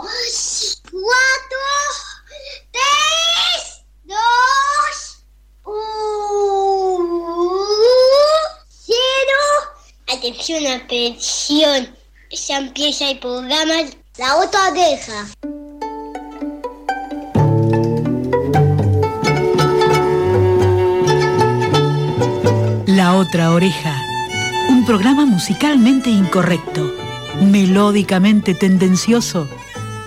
cuatro, tres, dos, uno, cero. Atención, atención. Ya empieza el programa La otra oreja. La otra oreja. Un programa musicalmente incorrecto, melódicamente tendencioso,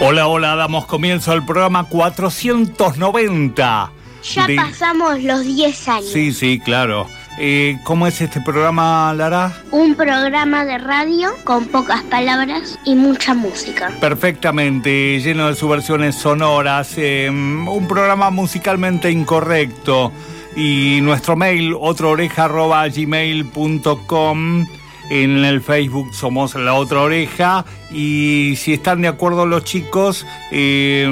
Hola, hola, damos comienzo al programa 490. Ya de- pasamos los 10 años. Sí, sí, claro. Eh, ¿Cómo es este programa, Lara? Un programa de radio con pocas palabras y mucha música. Perfectamente, lleno de subversiones sonoras, eh, un programa musicalmente incorrecto. Y nuestro mail, otraoreja.gmail.com. En el Facebook somos La Otra Oreja. Y si están de acuerdo los chicos, eh,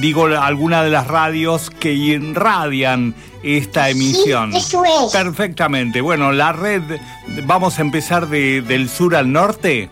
digo alguna de las radios que irradian esta emisión. eso es. Perfectamente. Bueno, la red, vamos a empezar de- del sur al norte.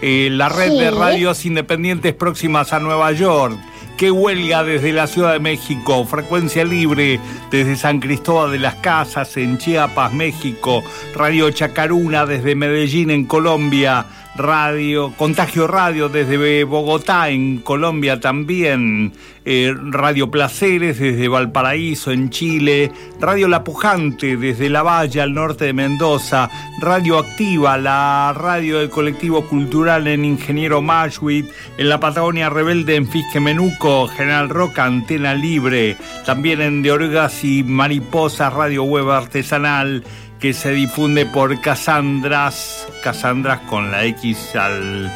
Eh, la red Sí. de radios independientes próximas a Nueva York, que huelga desde la Ciudad de México, frecuencia libre desde San Cristóbal de las Casas en Chiapas, México, Radio Chacaruna desde Medellín en Colombia, Radio Contagio Radio desde Bogotá en Colombia también, eh, Radio Placeres desde Valparaíso en Chile, Radio La Pujante desde La Valle al norte de Mendoza, Radio Activa, la radio del colectivo cultural en Ingeniero Mashwit, en la Patagonia Rebelde en Fisque Menuco, General Roca, Antena Libre, también en De Orgas y Mariposas, Radio Web Artesanal, que se difunde por Casandras, Casandras con la X al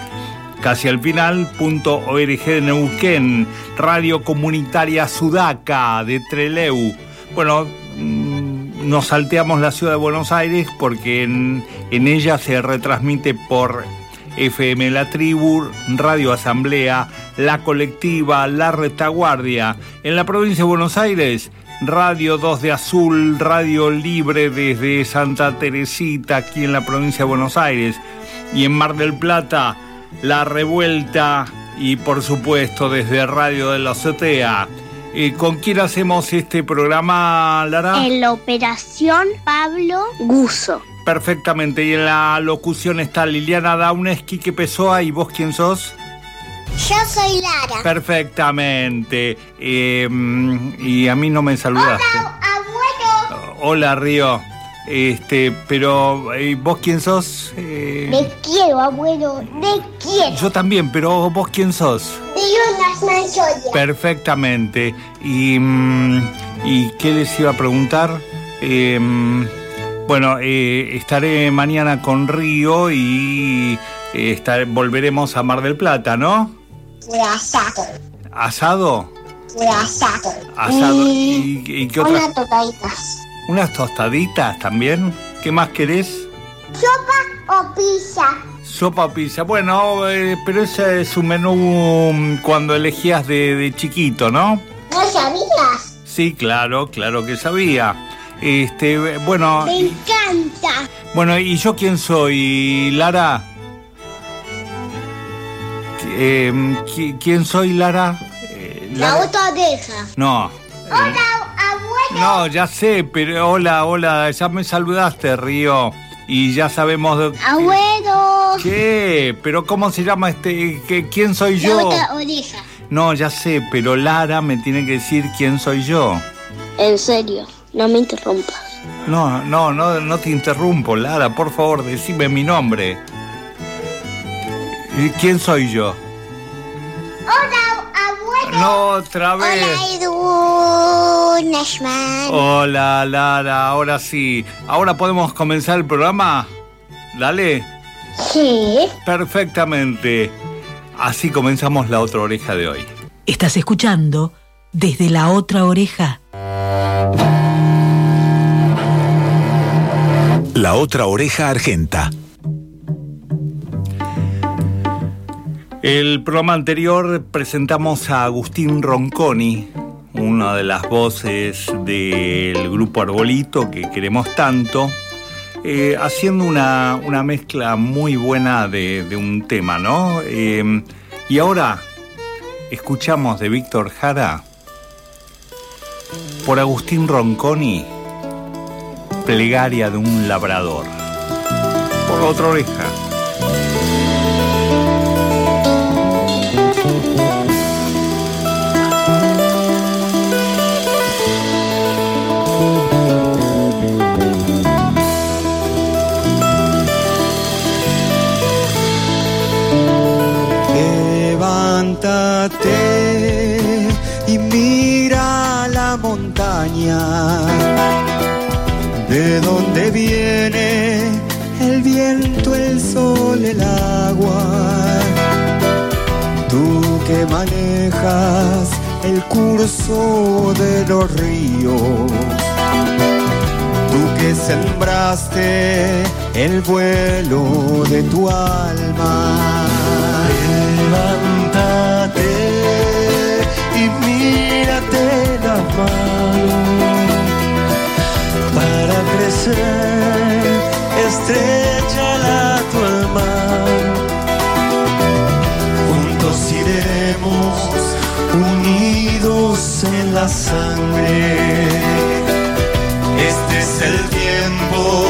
casi al final, punto org de Neuquén, Radio Comunitaria Sudaca de Treleu. Bueno, mm, nos salteamos la ciudad de Buenos Aires porque en, en ella se retransmite por FM La Tribu, Radio Asamblea, La Colectiva, La Retaguardia. En la provincia de Buenos Aires, Radio 2 de Azul, Radio Libre desde Santa Teresita, aquí en la provincia de Buenos Aires. Y en Mar del Plata, La Revuelta y por supuesto desde Radio de la Azotea. Eh, ¿Con quién hacemos este programa, Lara? En la operación Pablo Guso. Perfectamente. Y en la locución está Liliana Dauneski, que Pessoa, ¿y vos quién sos? Yo soy Lara. Perfectamente. Eh, y a mí no me saludaste. abuelo. Hola, Río. Este, pero ¿y vos quién sos? Eh, Te quiero, abuelo. Te quiero. yo también, pero vos quién sos? Te Jonas Manchoya. Perfectamente. Y, mm, ¿y qué les iba a preguntar? Eh, bueno, eh, estaré mañana con Río y eh, estar- volveremos a Mar del Plata, ¿no? Asado. ¿Asado? Asado. Asado. Y ¿Y, y qué otra? unas tocaditas. ¿Unas tostaditas también? ¿Qué más querés? ¿Sopa o pizza? Sopa o pizza. Bueno, eh, pero ese es un menú mm, cuando elegías de, de chiquito, ¿no? ¿No sabías? Sí, claro, claro que sabía. Este, bueno, Me encanta. bueno, ¿y yo quién soy, Lara? Eh, ¿qui- ¿Quién soy, Lara? Eh, La otra oreja. No. Hola, abuelo. No, ya sé, pero hola, hola, ya me saludaste, Río. Y ya sabemos de... Abuelo. ¿Qué? ¿Pero cómo se llama este? ¿Qué- ¿Quién soy La yo? otra oreja. No, ya sé, pero Lara me tiene que decir quién soy yo. En serio, no me interrumpas. No, no, no, no te interrumpo, Lara, por favor, decime mi nombre. ¿Y ¿Quién soy yo? Hola, abuelo. No, otra vez. Hola, Edu Nashman. Hola, Lara, ahora sí. ¿Ahora podemos comenzar el programa? Dale. Sí. Perfectamente. Así comenzamos la otra oreja de hoy. Estás escuchando desde la otra oreja. La otra oreja argenta. El programa anterior presentamos a Agustín Ronconi, una de las voces del grupo Arbolito que queremos tanto, eh, haciendo una, mezcla muy buena de, un tema, ¿no? Eh, y ahora escuchamos de Víctor Jara por Agustín Ronconi, Plegaria de un labrador. Por otra oreja. Y mira la montaña de dónde viene el viento, el sol, el agua. Tú que manejas el curso de los ríos. Tú que sembraste el vuelo de tu alma. Para crecer, estrecha tu mano. Juntos iremos unidos en la sangre. Este es el tiempo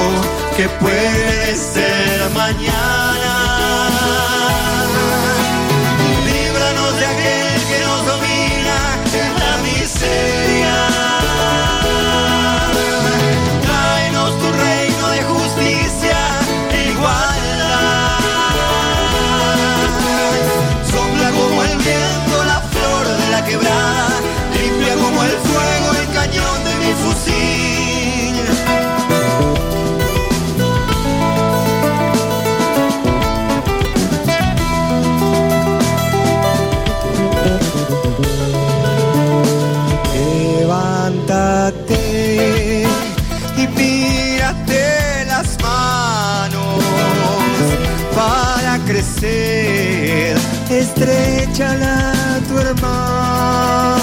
que puede ser mañana. Estrechala tu hermano,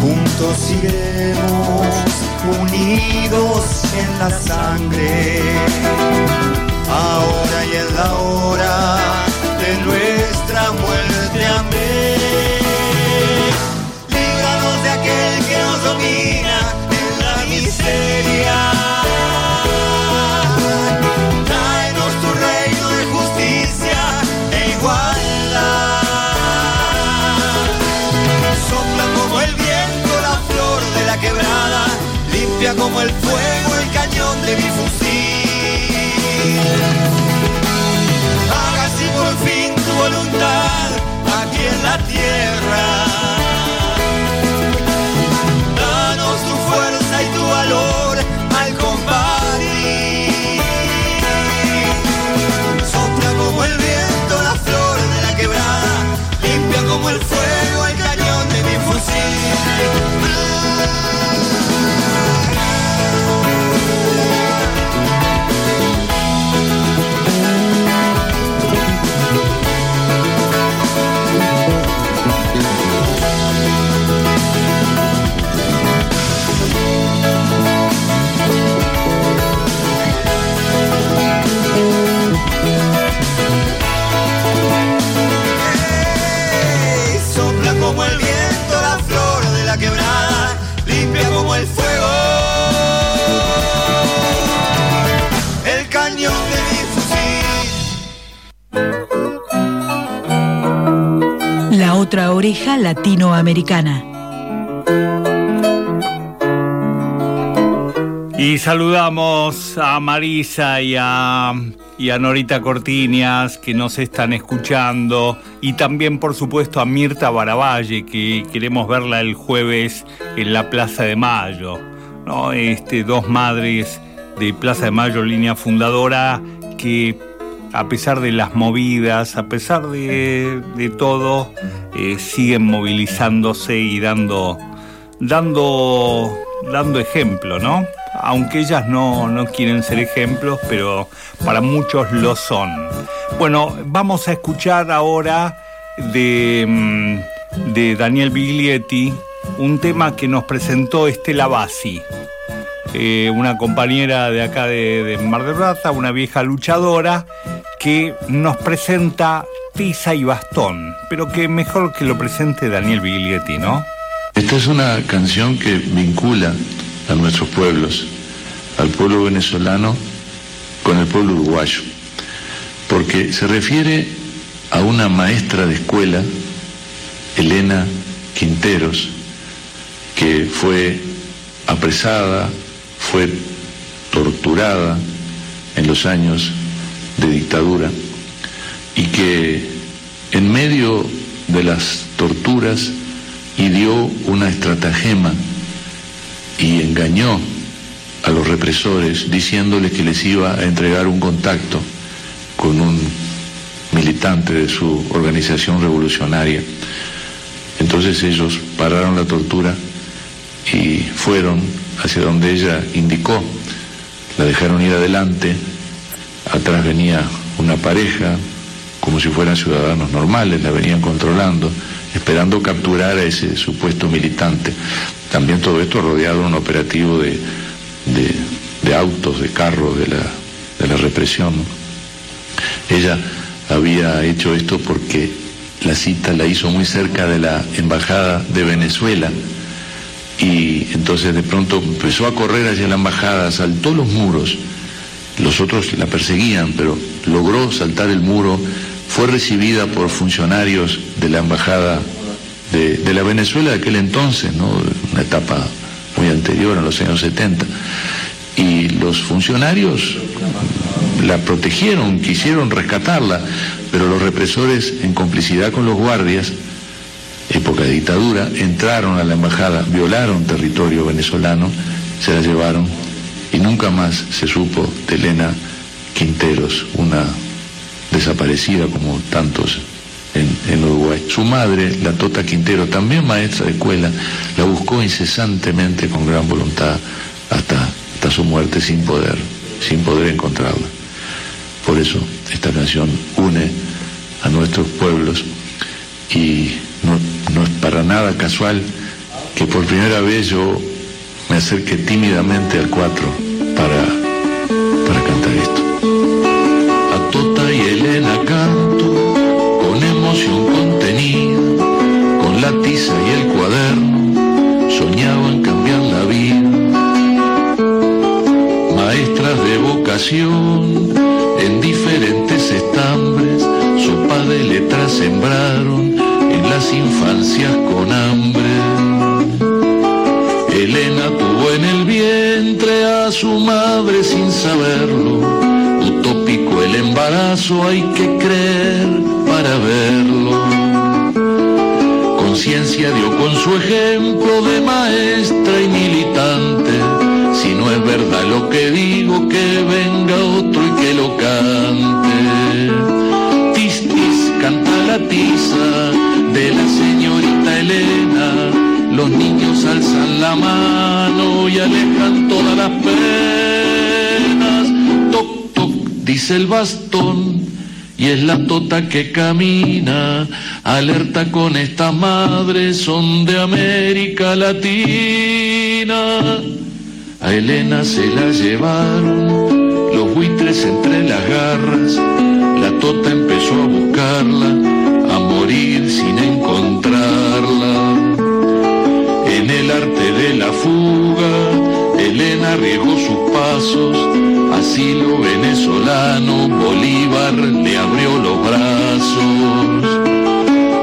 juntos iremos unidos en la sangre, ahora y en la hora de nuestra muerte, amén. Líbranos de aquel que nos domina como el fuego el cañón de mi fusil. Haga así por fin tu voluntad aquí en la tierra. Danos tu fuerza y tu valor al combatir. Sopla como el viento la flor de la quebrada, limpia como el fuego latinoamericana. Y saludamos a Marisa y a, y a Norita Cortiñas que nos están escuchando y también por supuesto a Mirta Baravalle que queremos verla el jueves en la Plaza de Mayo. ¿no? Este, dos madres de Plaza de Mayo, línea fundadora, que a pesar de las movidas, a pesar de, todo, eh, siguen movilizándose y dando, dando, dando ejemplo, ¿no? Aunque ellas no, no quieren ser ejemplos, pero para muchos lo son. Bueno, vamos a escuchar ahora de, mm, de Daniel Biglietti un tema que nos presentó Estela Bassi. Eh, una compañera de acá de, de Mar del Plata, una vieja luchadora, que nos presenta Tiza y Bastón, pero que mejor que lo presente Daniel Biglietti, ¿no? Esta es una canción que vincula a nuestros pueblos, al pueblo venezolano con el pueblo uruguayo, porque se refiere a una maestra de escuela, Elena Quinteros, que fue apresada, fue torturada en los años de dictadura y que en medio de las torturas ideó una estratagema y engañó a los represores diciéndoles que les iba a entregar un contacto con un militante de su organización revolucionaria. Entonces ellos pararon la tortura y fueron hacia donde ella indicó. La dejaron ir adelante, atrás venía una pareja, como si fueran ciudadanos normales, la venían controlando, esperando capturar a ese supuesto militante. También todo esto rodeado de un operativo de, de, autos, de carros, de la, de la represión. Ella había hecho esto porque la cita la hizo muy cerca de la embajada de Venezuela y entonces de pronto empezó a correr hacia la embajada, saltó los muros, los otros la perseguían, pero logró saltar el muro, fue recibida por funcionarios de la embajada de, la Venezuela de aquel entonces, ¿no? una etapa muy anterior, en los años 70, y los funcionarios la protegieron, quisieron rescatarla, pero los represores, en complicidad con los guardias, época de dictadura, entraron a la embajada, violaron territorio venezolano, se la llevaron y nunca más se supo de Elena Quinteros, una desaparecida como tantos en, en, Uruguay. Su madre, la Tota Quintero, también maestra de escuela, la buscó incesantemente con gran voluntad hasta, hasta su muerte sin poder, sin poder encontrarla. Por eso esta canción une a nuestros pueblos y no, no es para nada casual que por primera vez yo me acerque tímidamente al cuatro para, para cantar esto. A Tota y Elena canto con emoción contenida, con la tiza y el cuaderno, soñaban cambiar la vida. Maestras de vocación en diferentes estambres, sopa de letras sembraron en las infancias su madre sin saberlo. Utópico el embarazo, hay que creer para verlo. Conciencia dio con su ejemplo de maestra y militante. Si no es verdad lo que digo, que venga otro y que lo cante. Tis, tis, canta la tiza de la señorita Elena. Los niños alzan la mano y alejan todas las penas. Toc, toc, dice el bastón. Y es la tota que camina, alerta con estas madres, son de América Latina. A Elena se la llevaron, los buitres entre las garras, la tota empezó a buscarla, a morir sin encontrarla. Arriesgó sus pasos, asilo venezolano, Bolívar le abrió los brazos.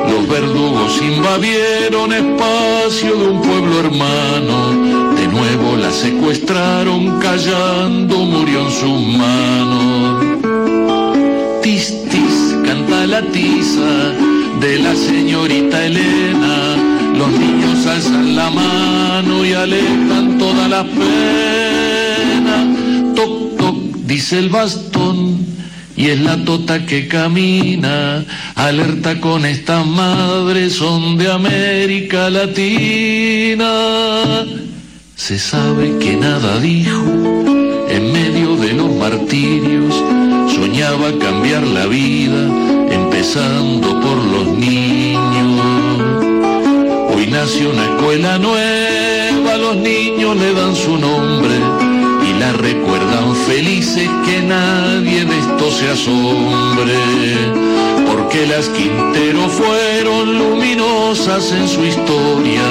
Los verdugos invadieron espacio de un pueblo hermano, de nuevo la secuestraron, callando murió en sus manos. Tis, tis, canta la tiza de la señorita Elena, los niños alzan la mano y alejan todas las penas. Toc, toc, dice el bastón, y es la tota que camina, alerta con estas madres, son de América Latina. Se sabe que nada dijo, en medio de los martirios, soñaba cambiar la vida, empezando por los niños. Hoy nació una escuela nueva, los niños le dan su nombre y la recuerdan felices que nadie de esto se asombre. Porque las Quintero fueron luminosas en su historia,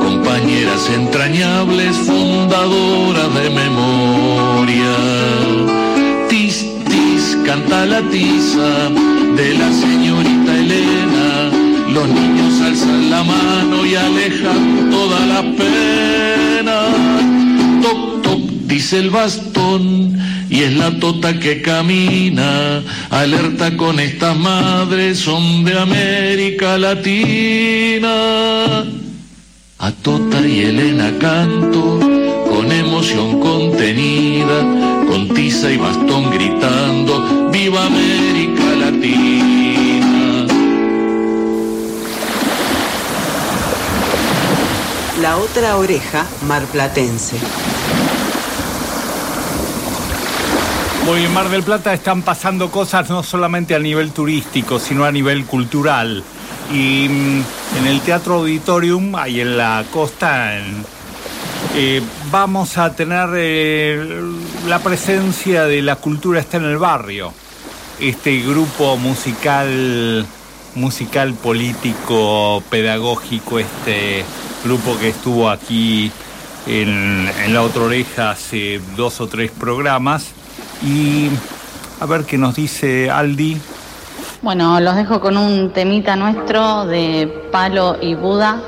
compañeras entrañables, fundadoras de memoria. Tis, tis, canta la tiza de la señorita Elena. Los niños alzan la mano y alejan toda la pena. Toc, toc, dice el bastón, y es la tota que camina, alerta con estas madres, son de América Latina. A Tota y Elena canto, con emoción contenida, con tiza y bastón gritando, ¡Viva América Latina! La otra oreja marplatense. Muy en Mar del Plata están pasando cosas no solamente a nivel turístico, sino a nivel cultural. Y mm, en el Teatro Auditorium, ahí en la costa, eh, vamos a tener eh, la presencia de La Cultura está en el barrio. Este grupo musical, musical político, pedagógico, este grupo que estuvo aquí en, en La Otra Oreja hace dos o tres programas. Y a ver qué nos dice Aldi. Bueno, los dejo con un temita nuestro de Palo y Buda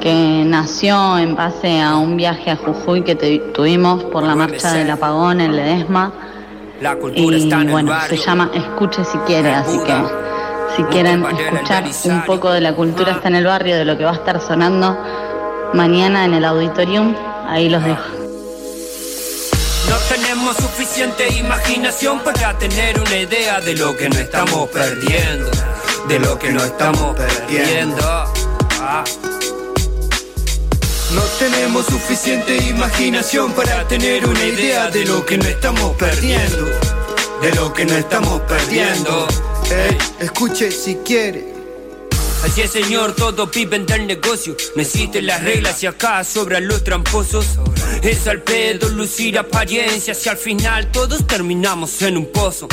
que nació en base a un viaje a Jujuy que tuvimos por la marcha del apagón en Ledesma. La cultura Y está en el bueno, barrio. se llama Escuche si quiere, así que si quieren escuchar un poco de la cultura está en el barrio, de lo que va a estar sonando mañana en el auditorium, ahí los dejo. No tenemos suficiente imaginación para tener una idea de lo que no estamos perdiendo. De lo que no estamos perdiendo. Ah. No tenemos suficiente imaginación para tener una idea de lo que no estamos perdiendo. De lo que no estamos perdiendo. Ey, escuche si quiere. Así es, señor, todos viven del negocio. No existen las reglas y acá sobran los tramposos. Es al pedo lucir apariencias y al final todos terminamos en un pozo.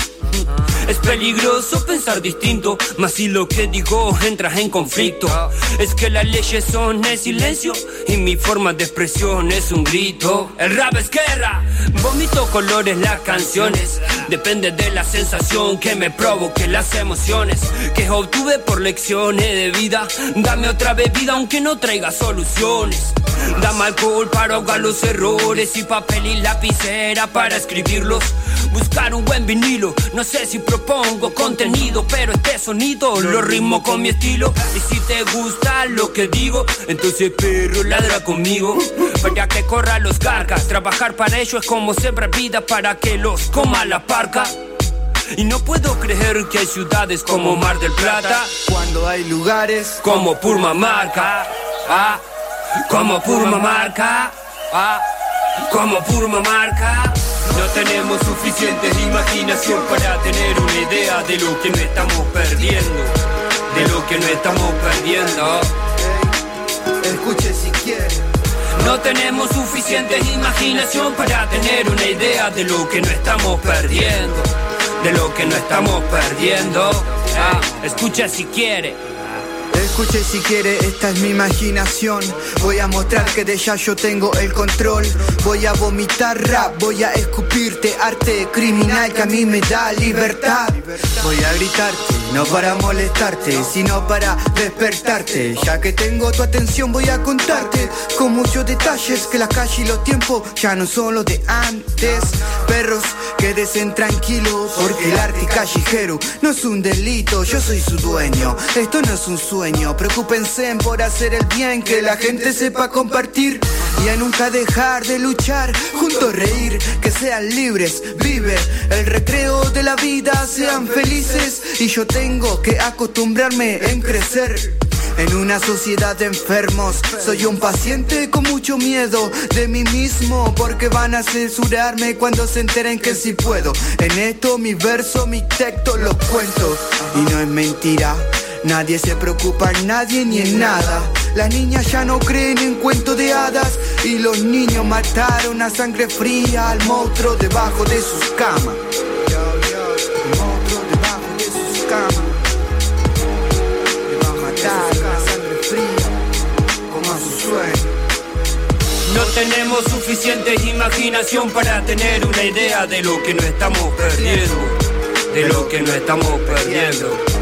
Es peligroso pensar distinto, mas si lo que digo entra en conflicto. Es que las leyes son el silencio y mi forma de expresión es un grito. El rap es guerra, vomito colores las canciones. Depende de la sensación que me provoque las emociones que obtuve por lecciones de vida. Dame otra bebida aunque no traiga soluciones. Dame alcohol para ahogar los errores y papel y lapicera para escribirlos. Buscar un buen vinilo, no sé si propongo contenido, pero este sonido lo ritmo con mi estilo. Y si te gusta lo que digo, entonces perro ladra conmigo. Para que corra los cargas, trabajar para ello es como sembrar vida para que los coma la parca. Y no puedo creer que hay ciudades como Mar del Plata, Cuando hay lugares como Purmamarca, ah, como Purmamarca, ah, como Purmamarca. No tenemos suficiente imaginación para tener una idea de lo que no estamos perdiendo, de lo que no estamos perdiendo. Escuche si quiere. No tenemos suficiente imaginación para tener una idea de lo que no estamos perdiendo, de lo que no estamos perdiendo. Ah, escucha si quiere. Escuche si quiere, esta es mi imaginación. Voy a mostrar que de ya yo tengo el control. Voy a vomitar rap, voy a escupirte arte criminal que a mí me da libertad. Voy a gritarte, no para molestarte, sino para despertarte. Ya que tengo tu atención, voy a contarte con muchos detalles que la calle y los tiempos ya no son los de antes. Perros, quédense tranquilos, porque el arte callejero no es un delito, yo soy su dueño. Esto no es un sueño, preocúpense por hacer el bien, que la gente sepa compartir. y a nunca dejar de luchar, juntos reír, que sean libres, vive el recreo de la vida, sean felices y yo tengo que acostumbrarme en crecer. En una sociedad de enfermos, soy un paciente con mucho miedo de mí mismo, porque van a censurarme cuando se enteren que si puedo. En esto, mi verso, mi texto, los cuento. Y no es mentira, nadie se preocupa en nadie ni en nada. Las niñas ya no creen en cuentos de hadas y los niños mataron a sangre fría al monstruo debajo de sus camas. Va a matar a sangre fría como a su sueño. No tenemos suficiente imaginación para tener una idea de lo que nos estamos perdiendo. De lo que nos estamos perdiendo.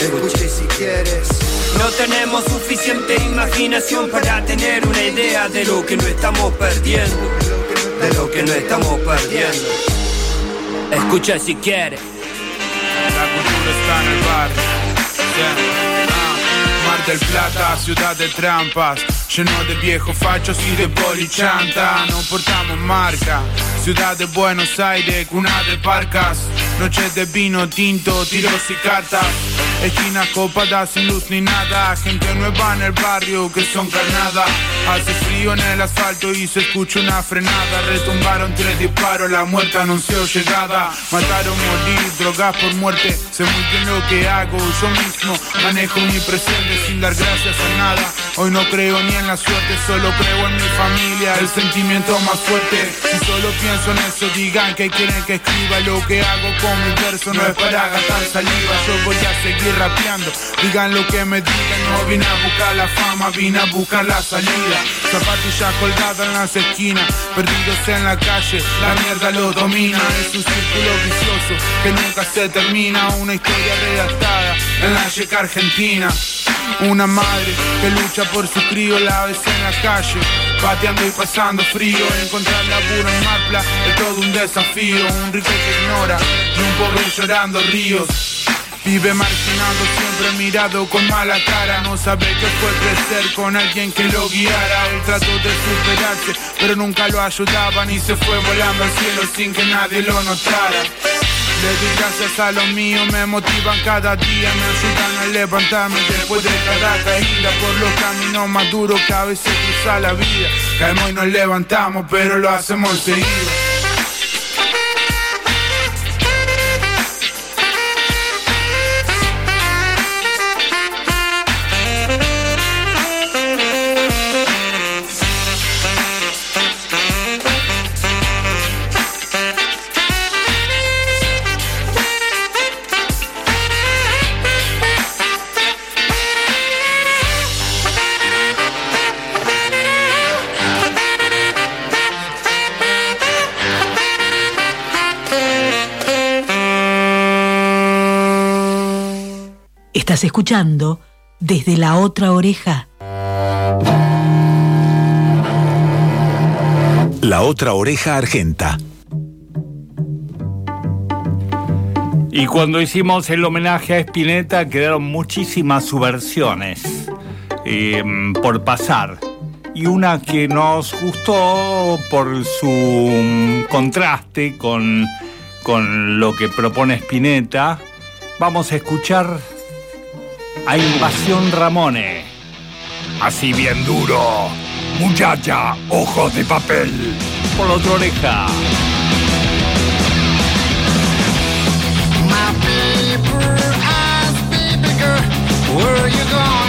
Escuche si quieres. No tenemos suficiente imaginación para tener una idea de lo que nos estamos perdiendo. De lo que nos estamos perdiendo. Escucha si quieres. La cultura está en el. Ah, Mar del Plata, ciudad de trampas. Lleno de viejos fachos y de polichanta. No portamos marca. Ciudad de Buenos Aires, cuna de parcas. Noches de vino tinto, tiros y cartas. Esquinas copadas sin luz ni nada. Gente nueva en el barrio que son carnada. Hace frío en el asfalto y se escucha una frenada. Retumbaron tres disparos, la muerte anunció llegada. Mataron morir, drogas por muerte. Sé muy bien lo que hago. Yo mismo manejo mi presente sin dar gracias a nada. Hoy no creo ni en la suerte, solo creo en mi familia. El sentimiento más fuerte. Si solo pienso en eso, digan que quieren que escriba lo que hago con mi verso. No es para gastar saliva, yo voy a seguir rapeando. Digan lo que me digan, no vine a buscar la fama, vine a buscar la salida. Zapatillas colgadas en las esquinas, perdidos en la calle, la mierda lo domina. Es un círculo vicioso que nunca se termina. Una historia redactada en la yeca argentina. Una madre que lucha por su crío, la ves en la calle, pateando y pasando frío. Encontrar laburo en Marpla es todo un desafío. Un rico que ignora y un pobre llorando ríos. Vive marginado, siempre mirado con mala cara No sabe qué fue crecer con alguien que lo guiara Él trató de superarse, pero nunca lo ayudaban Y se fue volando al cielo sin que nadie lo notara le gracias a los míos, me motivan cada día, me ayudan a levantarme después de cada caída por los caminos más duros que a veces cruza la vida. Caemos y nos levantamos, pero lo hacemos seguido. Estás escuchando desde la otra oreja. La otra oreja argenta. Y cuando hicimos el homenaje a Spinetta quedaron muchísimas subversiones eh, por pasar. Y una que nos gustó por su mm, contraste con, con lo que propone Spinetta. Vamos a escuchar a Invasión Ramone. Así bien duro. Muchacha, ojos de papel. Por la otra oreja. My paper eyes, baby girl, where are you going?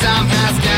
Time has gone.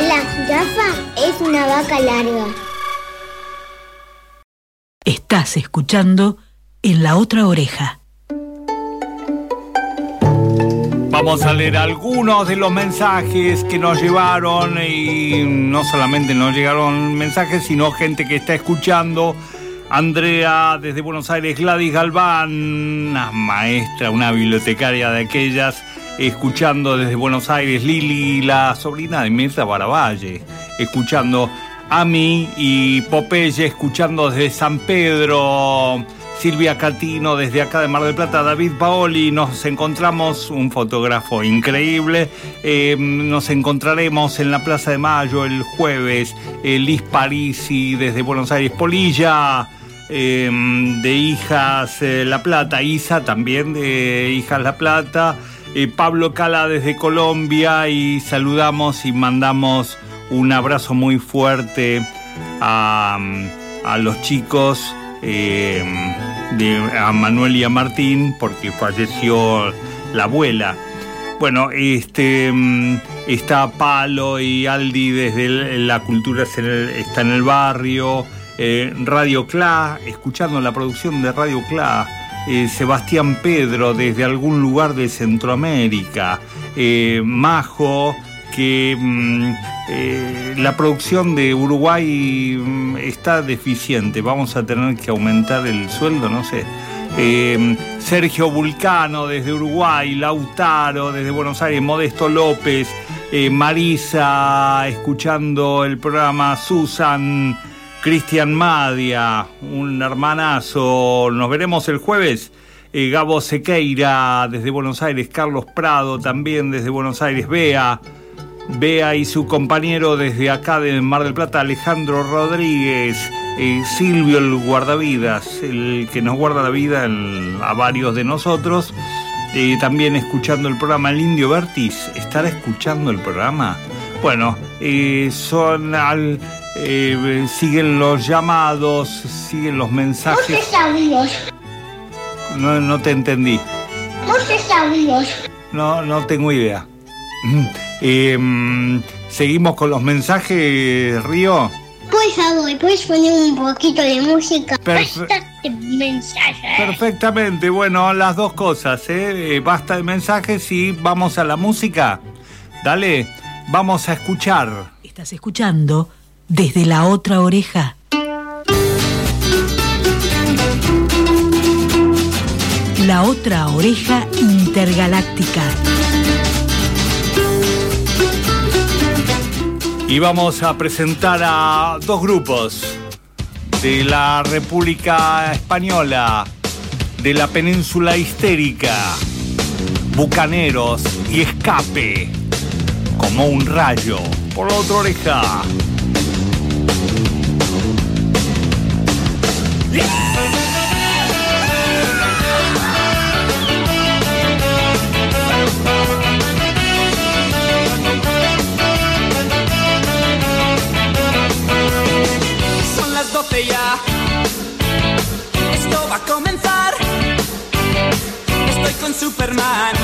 La jirafa es una vaca larga. Estás escuchando en la otra oreja. Vamos a leer algunos de los mensajes que nos llevaron y no solamente nos llegaron mensajes, sino gente que está escuchando. Andrea desde Buenos Aires, Gladys Galván, una maestra, una bibliotecaria de aquellas, escuchando desde Buenos Aires, Lili, la sobrina de Mirta Baravalle, escuchando a mí y Popeye, escuchando desde San Pedro. Silvia Catino desde acá de Mar del Plata, David Paoli, nos encontramos, un fotógrafo increíble, eh, nos encontraremos en la Plaza de Mayo el jueves, eh, Liz Parisi desde Buenos Aires, Polilla, eh, de Hijas eh, La Plata, Isa también de Hijas La Plata, eh, Pablo Cala desde Colombia y saludamos y mandamos un abrazo muy fuerte a, a los chicos. eh, de, a Manuel y a Martín porque falleció la abuela. Bueno, este mm, está Palo y Aldi desde la cultura está en el barrio, eh, Radio Cla, escuchando la producción de Radio Cla, eh, Sebastián Pedro desde algún lugar de Centroamérica, eh, Majo, que mm, la producción de Uruguay mm, está deficiente, vamos a tener que aumentar el sueldo, no sé. Sergio Vulcano desde Uruguay, Lautaro desde Buenos Aires, Modesto López, Marisa escuchando el programa, Susan, Cristian Madia, un hermanazo, nos veremos el jueves. Eh, Gabo Sequeira desde Buenos Aires, Carlos Prado también desde Buenos Aires, Bea, Bea y su compañero desde acá de Mar del Plata, Alejandro Rodríguez, eh, Silvio el guardavidas, el que nos guarda la vida a varios de nosotros, eh, también escuchando el programa El Indio Vertis, ¿estará escuchando el programa? Bueno, son al, eh, siguen los llamados, siguen los mensajes. Muchos audios. No, no te entendí. Muchos audios. No, no tengo idea. Eh, mm, Seguimos con los mensajes, Río. Por favor, ¿puedes poner un poquito de música? Perfe- Basta de mensajes. Perfectamente, bueno, las dos cosas, ¿eh? Eh, Basta de mensajes y vamos a la música. Dale, vamos a escuchar. Estás escuchando desde la otra oreja. La otra oreja intergaláctica. Y vamos a presentar a dos grupos de la República Española, de la península histérica, Bucaneros y Escape, como un rayo por la otra oreja. Ya. Esto va a comenzar. Estoy con Superman.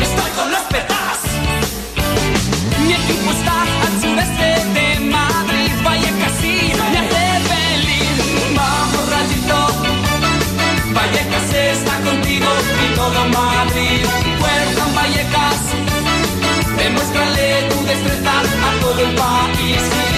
Estoy con los. Está contigo y todo Madrid. Welcome, Vallecas. Demuéstrale tu destreza a todo el país.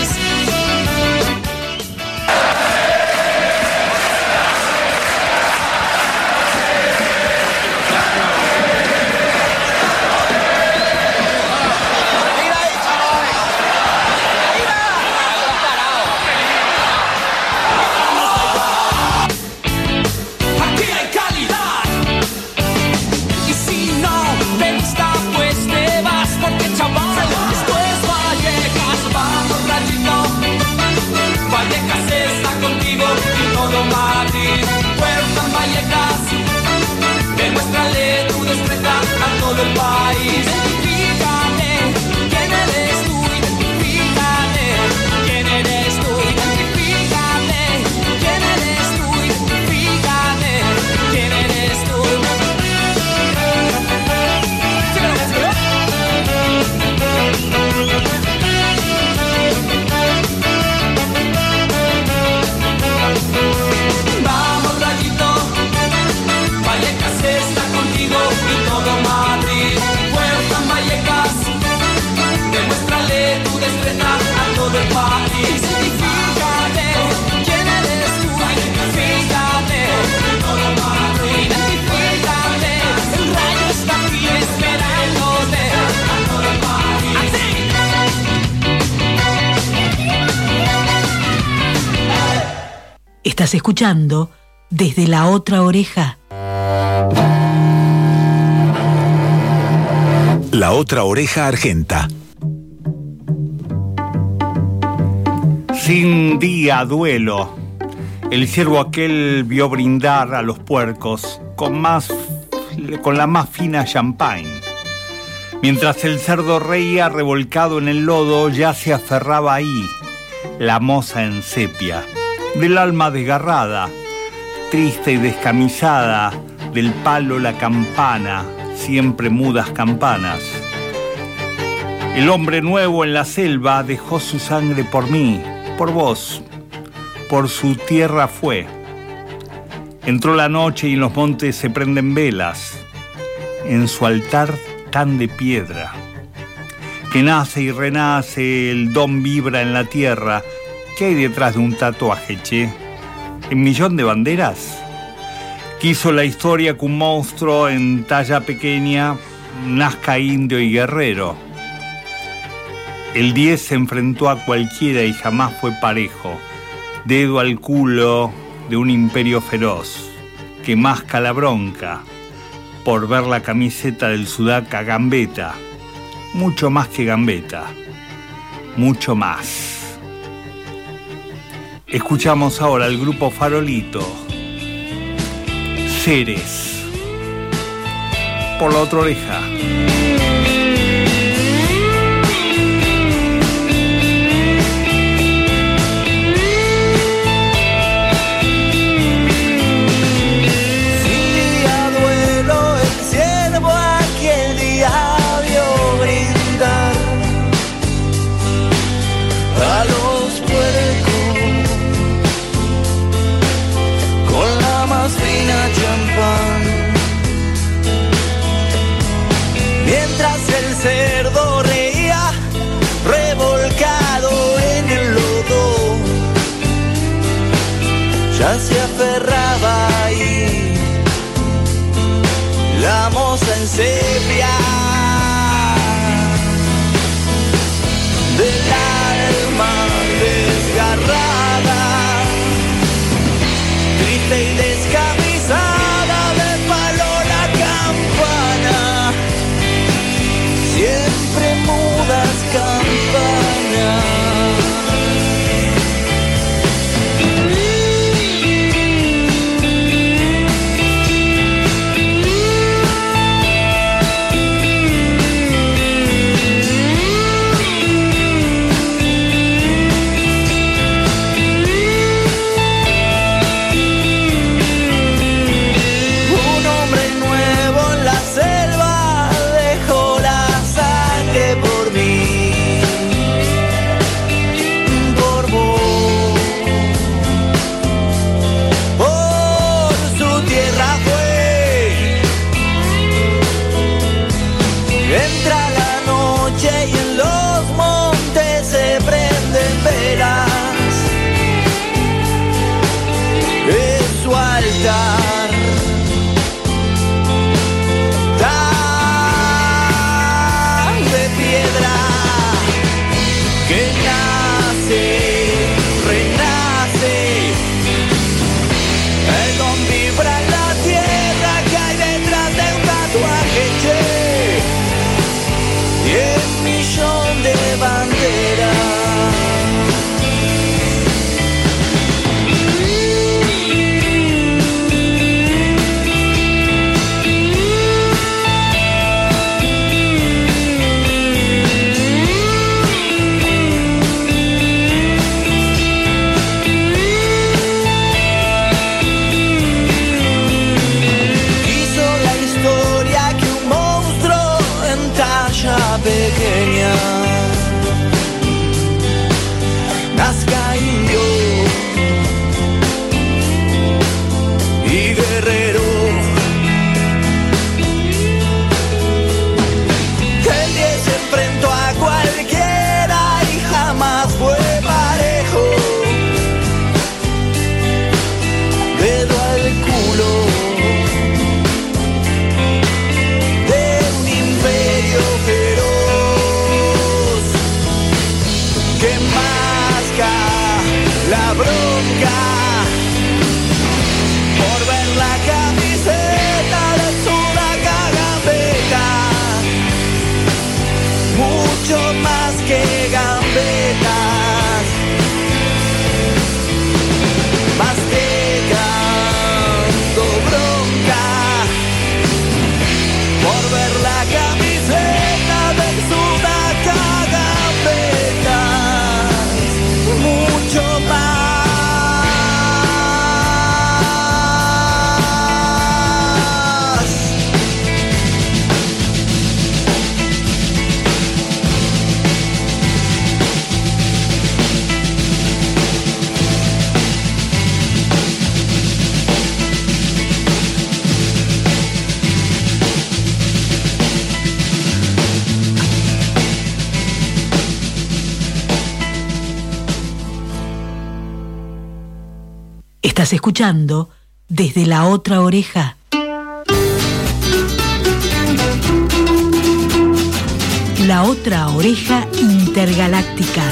Estás escuchando desde la otra oreja. La otra oreja argenta. Sin día duelo, el ciervo aquel vio brindar a los puercos con, más, con la más fina champagne. Mientras el cerdo reía revolcado en el lodo, ya se aferraba ahí la moza en sepia, del alma desgarrada, triste y descamisada, del palo la campana, siempre mudas campanas. El hombre nuevo en la selva dejó su sangre por mí, por vos, por su tierra fue. Entró la noche y en los montes se prenden velas, en su altar tan de piedra. Que nace y renace, el don vibra en la tierra. ¿Qué hay detrás de un tatuaje, che? ¿En millón de banderas? Quiso la historia que un monstruo en talla pequeña nazca indio y guerrero. El 10 se enfrentó a cualquiera y jamás fue parejo. Dedo al culo de un imperio feroz que masca la bronca por ver la camiseta del Sudaca Gambeta. Mucho más que Gambeta. Mucho más. Escuchamos ahora al grupo Farolito. Ceres. Por la otra oreja. Cerdo reía revolcado en el lodo. Ya se aferraba ahí la moza en sepia escuchando desde la otra oreja. La otra oreja intergaláctica.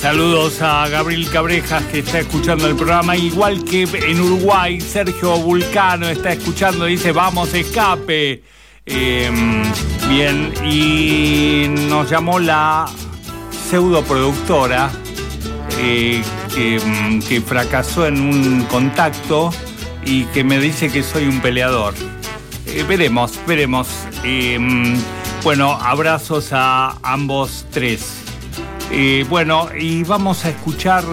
Saludos a Gabriel Cabrejas que está escuchando el programa, igual que en Uruguay, Sergio Vulcano está escuchando, dice vamos escape. Eh, bien, y nos llamó la pseudoproductora que, mm, que fracasó en un contacto y que me dice que soy un peleador. Eh, veremos, veremos. Eh, mm, bueno, abrazos a ambos tres. Eh, bueno, y vamos a escuchar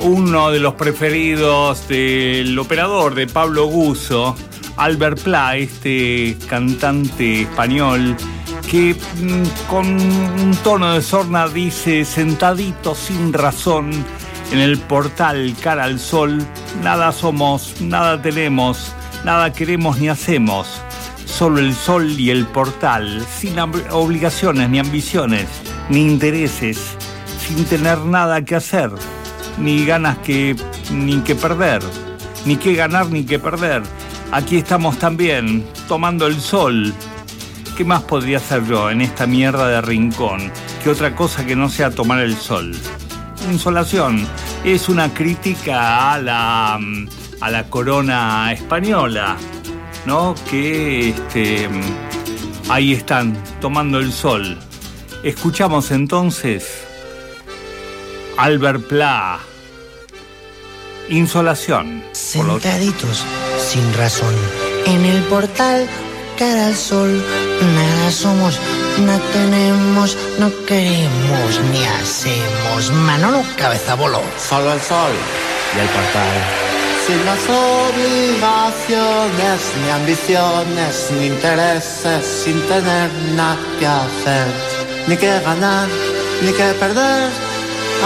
uno de los preferidos del operador de Pablo Guso, Albert Pla, este cantante español que mm, con un tono de sorna dice, sentadito sin razón en el portal cara al sol, nada somos, nada tenemos, nada queremos ni hacemos, solo el sol y el portal, sin obligaciones ni ambiciones, ni intereses, sin tener nada que hacer, ni ganas que ni que perder, ni que ganar ni que perder. Aquí estamos también, tomando el sol. ¿Qué más podría hacer yo en esta mierda de rincón que otra cosa que no sea tomar el sol? Insolación es una crítica a la, mm, a la corona española, ¿no? Que este, mm, ahí están, tomando el sol. Escuchamos entonces Albert Pla, Insolación. Sentaditos sin razón en el portal cara al sol. Nada somos, no tenemos, no queremos ni hacemos. Manolo cabeza voló. Solo el sol y el portal. Sin las obligaciones, ni ambiciones, ni intereses, sin tener nada que hacer, ni que ganar, ni que perder.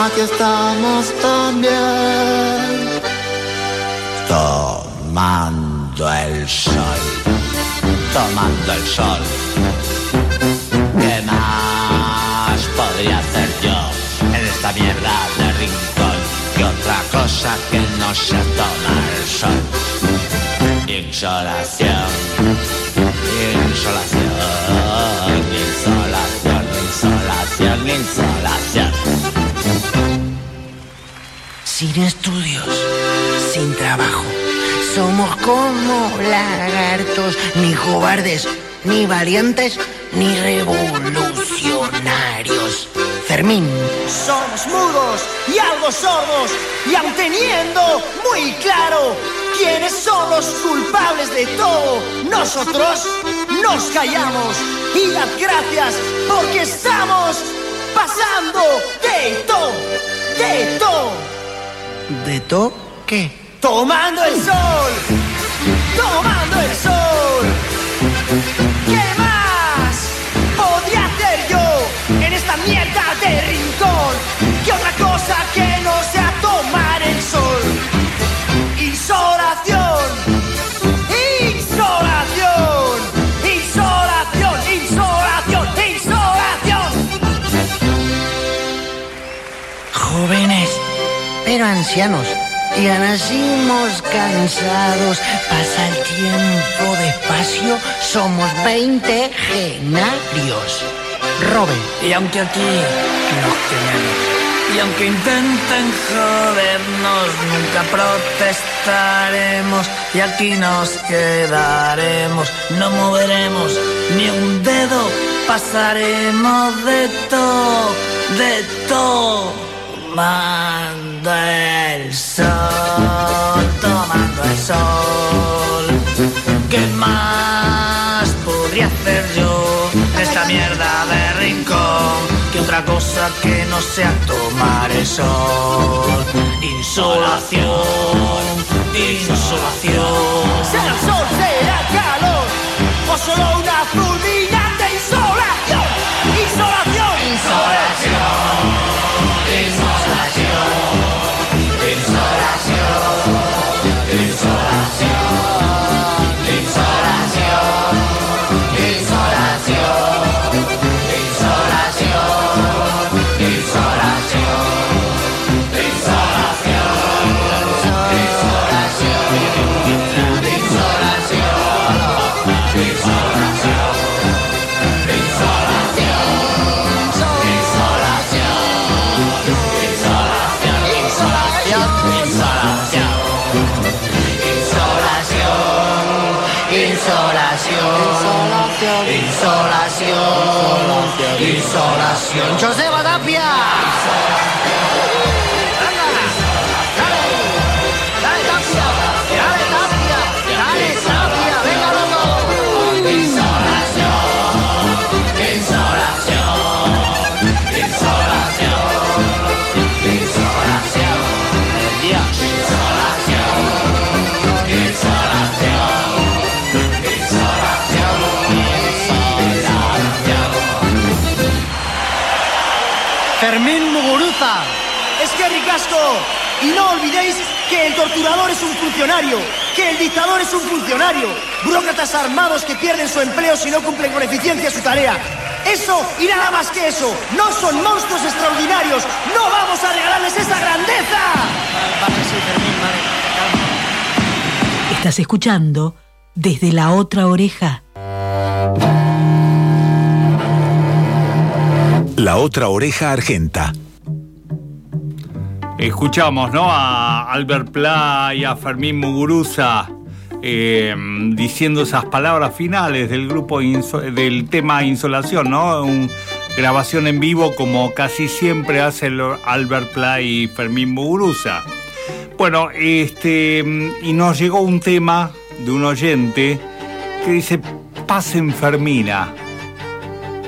Aquí estamos también. Tomando el sol, tomando el sol. ¿Qué más podría hacer yo en esta mierda de rincón? Que otra cosa que no sea tomar el sol. Insolación, insolación, insolación, insolación, insolación. Sin estudios, sin trabajo. Somos como lagartos, ni cobardes, ni valientes, ni revolucionarios. Fermín. Somos mudos y algo sordos, y aun teniendo muy claro quiénes son los culpables de todo, nosotros nos callamos y las gracias porque estamos pasando de todo, de todo, ¿De to qué? Tomando el sol, tomando el sol. ¿Qué más podría hacer yo en esta mierda de rincón? ¿Qué otra cosa que no sea tomar el sol? Insolación, insolación, insolación, insolación, insolación. Jóvenes, pero ancianos. Ya nacimos cansados, pasa el tiempo despacio, somos veintegenarios. Robin. Y aunque aquí nos quieran, y aunque intenten jodernos, nunca protestaremos. Y aquí nos quedaremos, no moveremos ni un dedo, pasaremos de todo, de todo. Tomando el sol, tomando el sol. ¿Qué más podría hacer yo en esta mierda de rincón? Que otra cosa que no sea tomar el sol. Insolación, insolación. Será sol, será calor, o solo una fulminante insolación. Insolación, insolación. Insolación, insolación, insolación, Insolación, insolación, insolación. Joseba Tapia. Fermín Muguruza. Es que ricasco. Y no olvidéis que el torturador es un funcionario, que el dictador es un funcionario. Burócratas armados que pierden su empleo si no cumplen con eficiencia su tarea. Eso y nada más que eso. No son monstruos extraordinarios. No vamos a regalarles esa grandeza. Estás escuchando desde la otra oreja. La otra oreja argenta. Escuchamos, ¿no? A Albert Pla y a Fermín Muguruza eh, diciendo esas palabras finales del grupo del tema Insolación, ¿no? Un- grabación en vivo como casi siempre hace Albert Pla y Fermín Muguruza. Bueno, este y nos llegó un tema de un oyente que dice pasen Fermina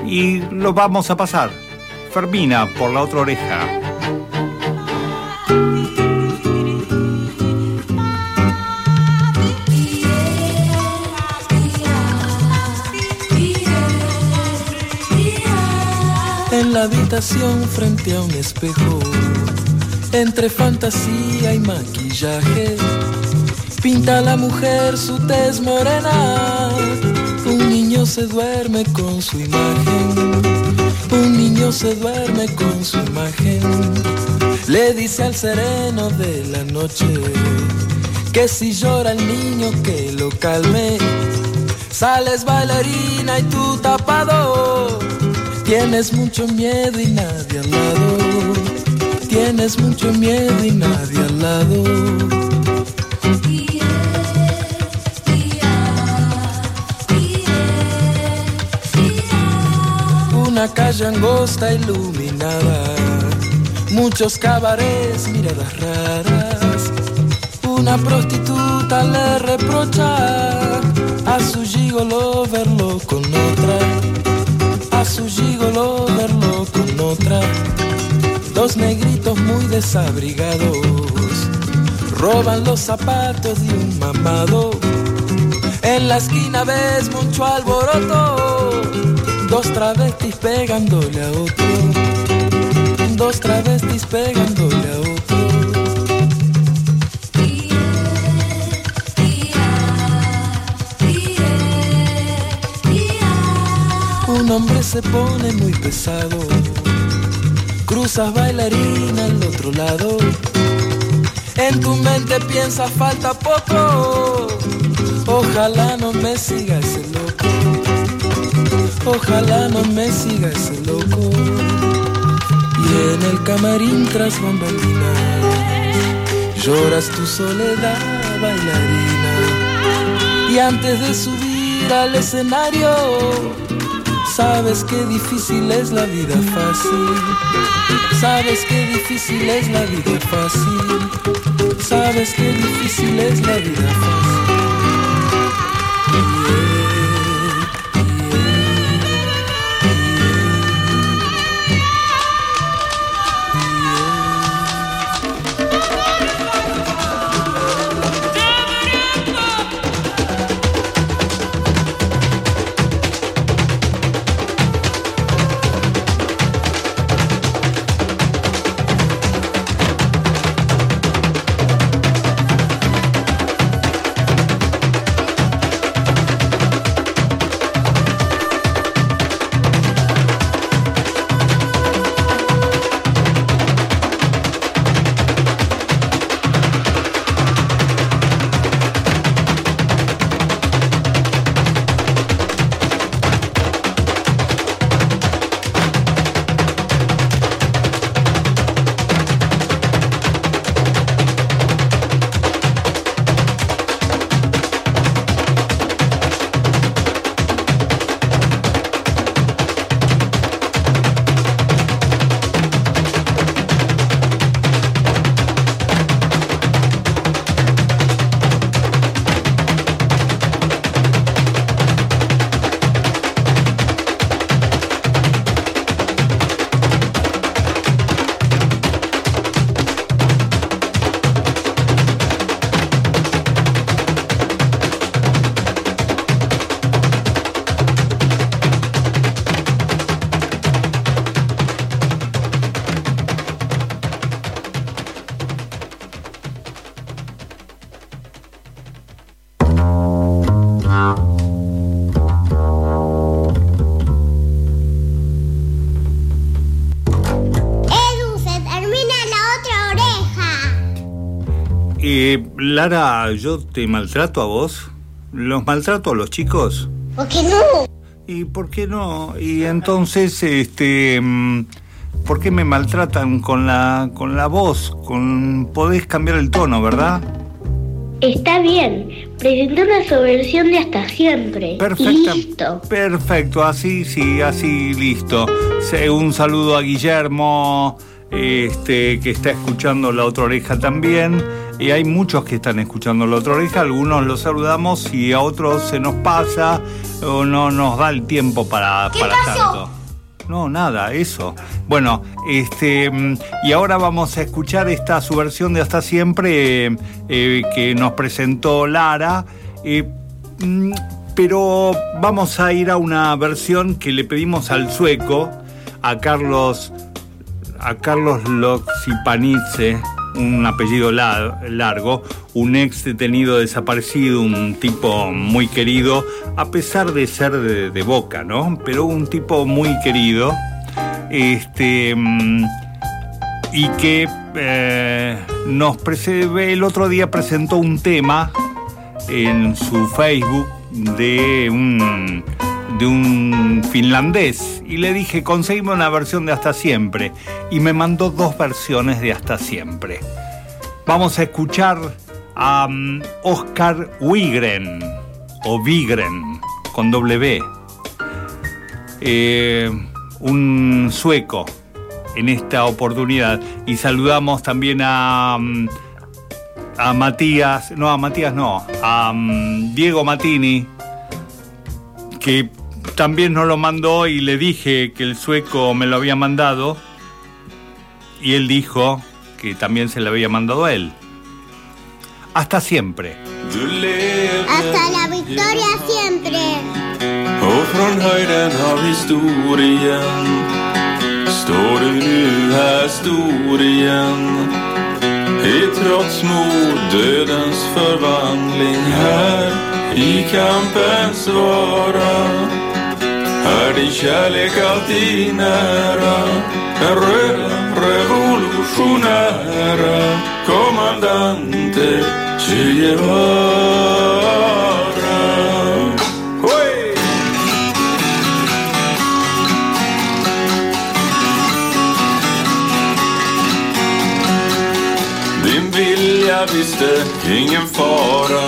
y lo vamos a pasar. Por la otra oreja. En la habitación frente a un espejo, entre fantasía y maquillaje, pinta la mujer su tez morena. Un niño se duerme con su imagen, un niño se duerme con su imagen. Le dice al sereno de la noche que si llora el niño que lo calme. Sales bailarina y tú tapado. Tienes mucho miedo y nadie al lado. Tienes mucho miedo y nadie al lado. Una calle angosta iluminada. Muchos cabarets, miradas raras. Una prostituta le reprocha a su gigolo verlo con otra a su gigolo verlo con otra. Dos negritos muy desabrigados roban los zapatos de un mamado. En la esquina ves mucho alboroto, dos travestis pegándole a otro. Dos travestis pegándole a otro. Un hombre se pone muy pesado. Cruzas bailarina al otro lado. En tu mente piensas falta poco. Ojalá no me siga ese loco. Ojalá no me siga ese loco. Y en el camarín tras bambalinas lloras tu soledad bailarina. Y antes de subir al escenario Sabes qué difícil es la vida fácil. Sabes qué difícil es la vida fácil. Sabes qué difícil es la vida fácil. Eh, Lara, ¿yo te maltrato a vos? ¿Los maltrato a los chicos? ¿Por qué no? ¿Y por qué no? Y entonces, este, mm, ¿por qué me maltratan con la, con la voz? Con, podés cambiar el tono, ¿verdad? Está bien. Presenta una subversión de hasta siempre. Perfecta. Y listo. Perfecto, así sí, así listo. Un saludo a Guillermo, este, que está escuchando la otra oreja también. Y hay muchos que están escuchando la otra oreja, algunos los saludamos y a otros se nos pasa o no nos da el tiempo para, para tanto. No, nada, eso. Bueno, este mm, y ahora vamos a escuchar esta subversión de Hasta Siempre eh, eh, que nos presentó Lara. eh, mm, pero vamos a ir a una versión que le pedimos al sueco, a Carlos, a Carlos Loxipanice, un apellido la- largo, un ex detenido desaparecido, un tipo muy querido, a pesar de ser de, Boca, ¿no? Pero un tipo muy querido, este, y que eh, nos el otro día presentó un tema en su Facebook de un, de un finlandés y le dije, conseguime una versión de Hasta Siempre y me mandó dos versiones de Hasta Siempre. Vamos a escuchar a mm, Oscar Wigren o Vigren con W, eh, un sueco en esta oportunidad. Y saludamos también a... mm, a Matías, no, a Matías no, a mm, Diego Matini, que también nos lo mandó y le dije que el sueco me lo había mandado y él dijo que también se lo había mandado a él. Hasta siempre. Hasta la victoria siempre. Och från höjden av historien står du nu här stor igen I trots mot dödens förvandling här i kampens vara Är din kärlek alltid nära? Den röda revolutionära kommandante Che Guevara Din vilja visste ingen fara.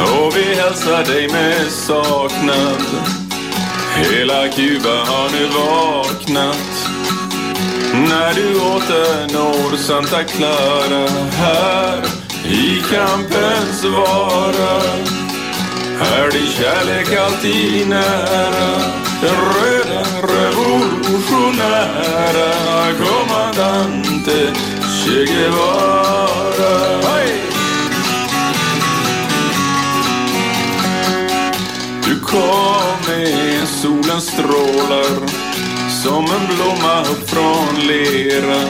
Och vi hälsar dig med saknad. Hela Kuba har nu vaknat när du åter når Santa Clara här i kampens vara. Är din kärlek alltid nära den röda revolutionära kommandante Che Guevara. Hey! Du kom solen strålar som en blomma upp från lera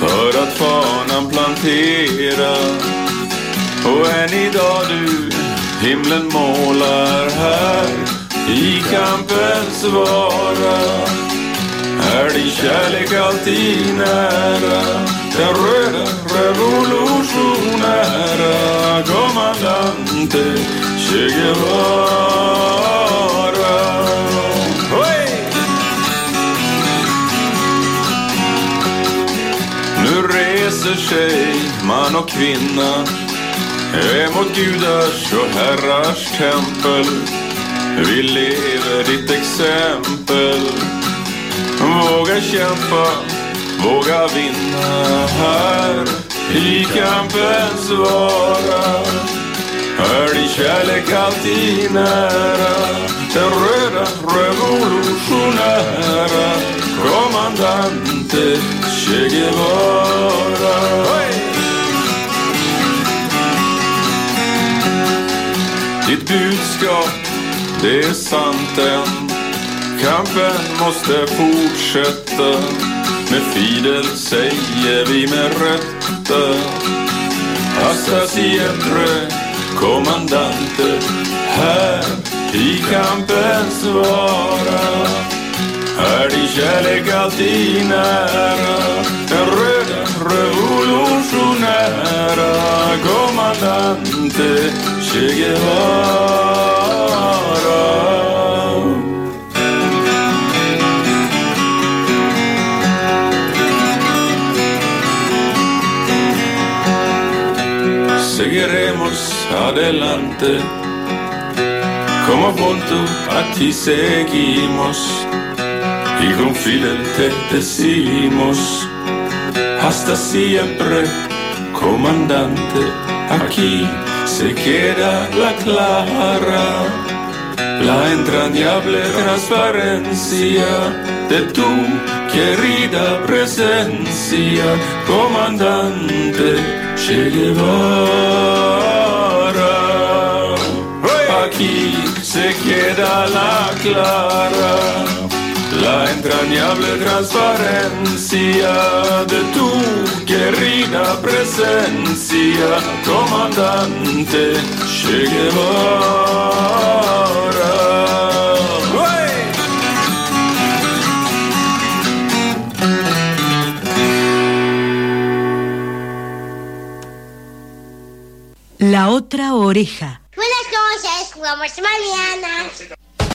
för att fanan plantera och än idag du himlen målar här i kampens vara är din kärlek alltid nära den röda revolutionära kommandante Che Guevara. Reser sig man och kvinna emot gudars och herrars tempel. Vi lever ditt exempel. Våga kämpa, våga vinna här i kampens vara. Är din kärlek alltid nära den röda revolutionära kommandante Che Guevara. Ditt budskap, det är sant än. Kampen måste fortsätta. Med Fidel säger vi med rätta. Hasta siempre, kommandante. Här i kampens vara. Parigelle galtinera, rueda revolucionera, comandante Che Guevara. Seguiremos adelante, como junto a ti seguimos y con Fidel te decimos hasta siempre, comandante. Aquí se queda la clara, la entrañable transparencia de tu querida presencia, comandante Che Guevara. Aquí se queda la clara la entrañable transparencia de tu querida presencia, comandante Che Guevara. La otra oreja. Buenas noches, jugamos mañana.